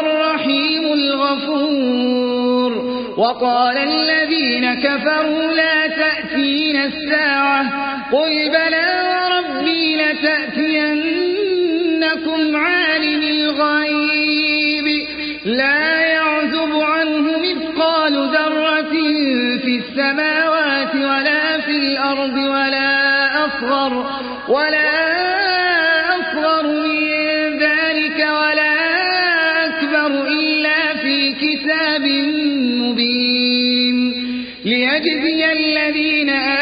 الرحيم الغفور. وقال الذين كفروا لا تأتين الساعة. قل بلى وربي لتأتينكم عالم الغيب. لا يعزب عنه مثقال ذرة في السماوات ولا في الأرض ولا أصغر ولا أصغر ليجزي الذين آمنوا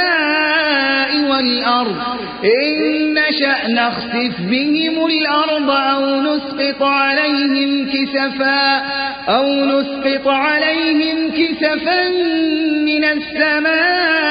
والأرض إن نشأ نخسف بهم الأرض أو نسقط عليهم كسفا أو نسقط عليهم كسفا من السماء.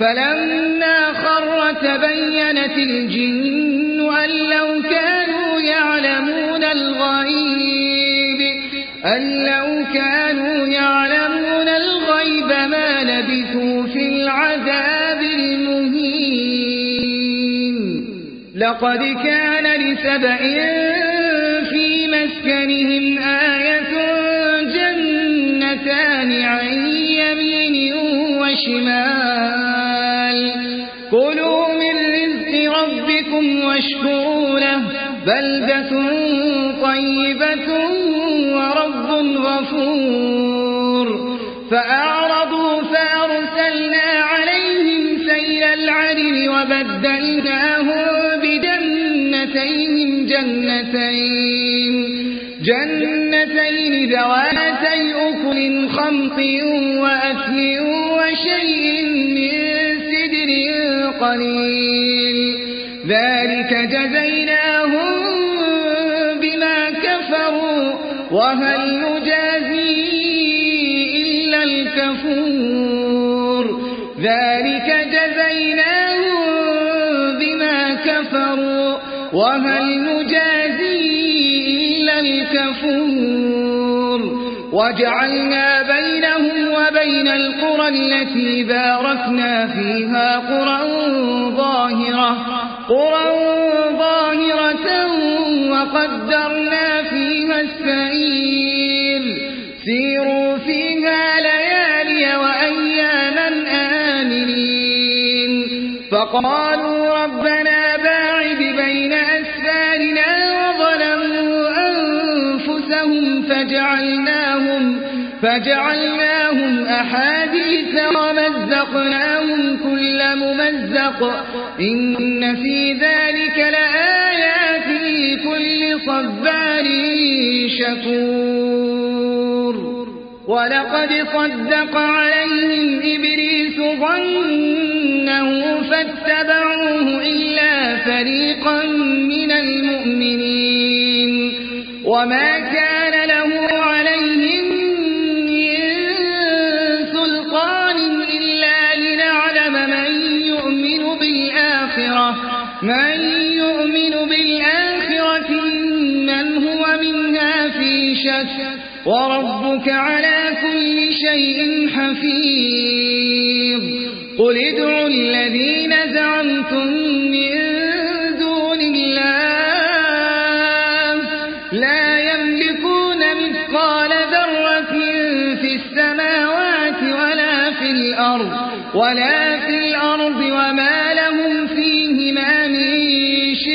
فلما خر تبينت الجن أن لو كانوا يعلمون الغيب أن لو كانوا يعلمون الغيب ما لبثوا في العذاب المهين. لقد كان لسبأ في مسكنهم آية جنتان عن يمين وشمال. واشكروا له بلدة طيبة ورب غفور. فأعرضوا فأرسلنا عليهم سيل العدل وبدلناهم بدنتين جنتين جنتين ذواتي أكل خمط وأثل وشيء من سدر قليل. ذلك جزيناهم بما كفروا وهل نجازي إلا الكفور ذلك جزيناهم بما كفروا وهل نجازي إلا الكفور وجعلنا بينهم وبين القرى التي باركنا فيها قرى ظاهرة قرى ظاهرة وقدرنا فيها السعير. سيروا فيها ليالي وأياما آمنين. فقالوا ربنا باعد بين أسفارنا وظلموا أنفسهم فجعلناهم فجعلناهم أحاديث ومزقناهم كل ممزق. إن في ذلك لآيات لكل صبار شكور. ولقد صدق عليهم إبليس ظنه فاتبعوه إلا فريقا من المؤمنين. وما كان بالآخرة من يؤمن بالآخرة من هو منها في شك. وربك على كل شيء حفيظ. قل ادعوا الذين زعمتم من دون الله. لا يملكون مثقال ذرة في السماوات ولا في الأرض ولا في الأرض وما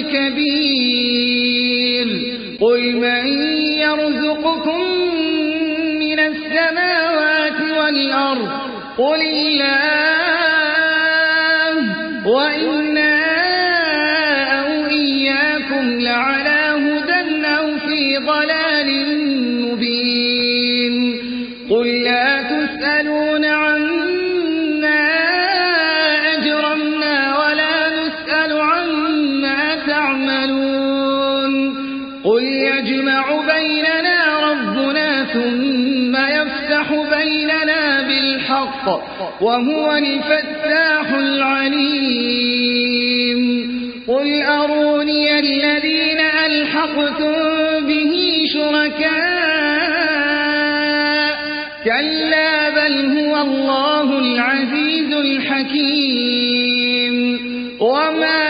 الكبير. قل من يرزقكم من السماوات والأرض؟ قل الله. وإنا يفتح بيننا بالحق وهو الفتاح العليم. قل أروني الذين ألحقتم به شركاء. كلا بل هو الله العزيز الحكيم. وما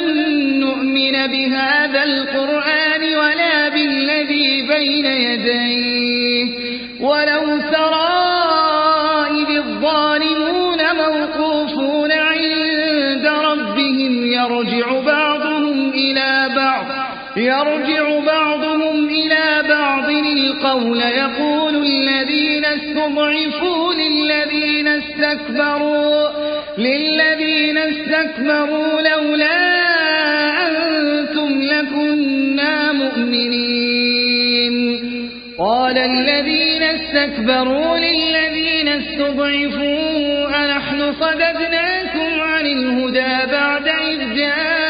بهذا القرآن ولا بالذي بين يديه. ولو ترى إذ الظالمون موقوفون عند ربهم يرجع بعضهم بعض يرجع بعضهم إلى بعض القول. يقول الذين استضعفوا للذين استكبروا للذين استكبروا الذين استكبروا للذين استضعفوا أنحن صددناكم عن الهدى بعد إذ جاءكم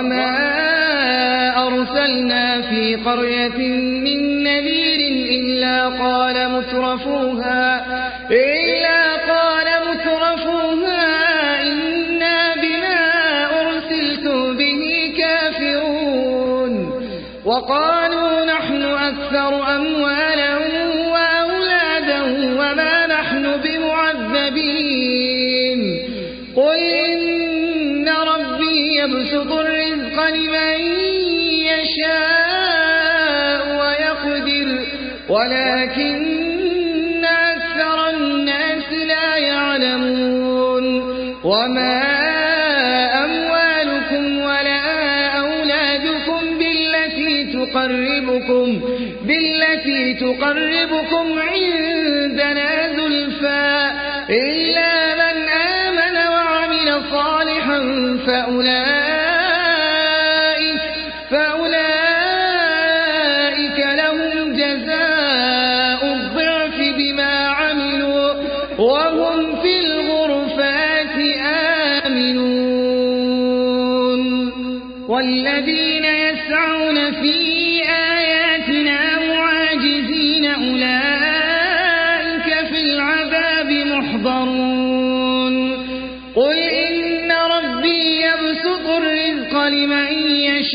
وما أرسلنا في قرية من نذير إلا قال مترفوها إلا قال مترفوها إنا بما أرسلتم به كافرون وقالوا نحن أكثر أموالا ولكن أكثر الناس لا يعلمون وما أموالكم ولا أولادكم بالتي تقربكم بالتي تقربكم عندنا زلفى إلا من آمن وعمل صالحا فأولئك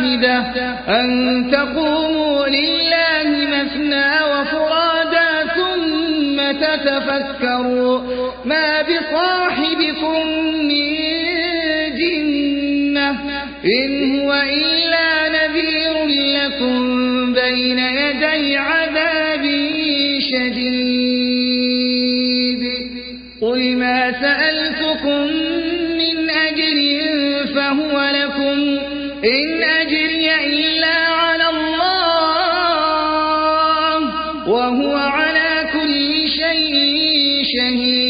بواحدة أن تقوموا لله مثنى وفرادا ثم تتفكروا. ما بصاحبكم من جنة إن وهو على كل شيء شهيد.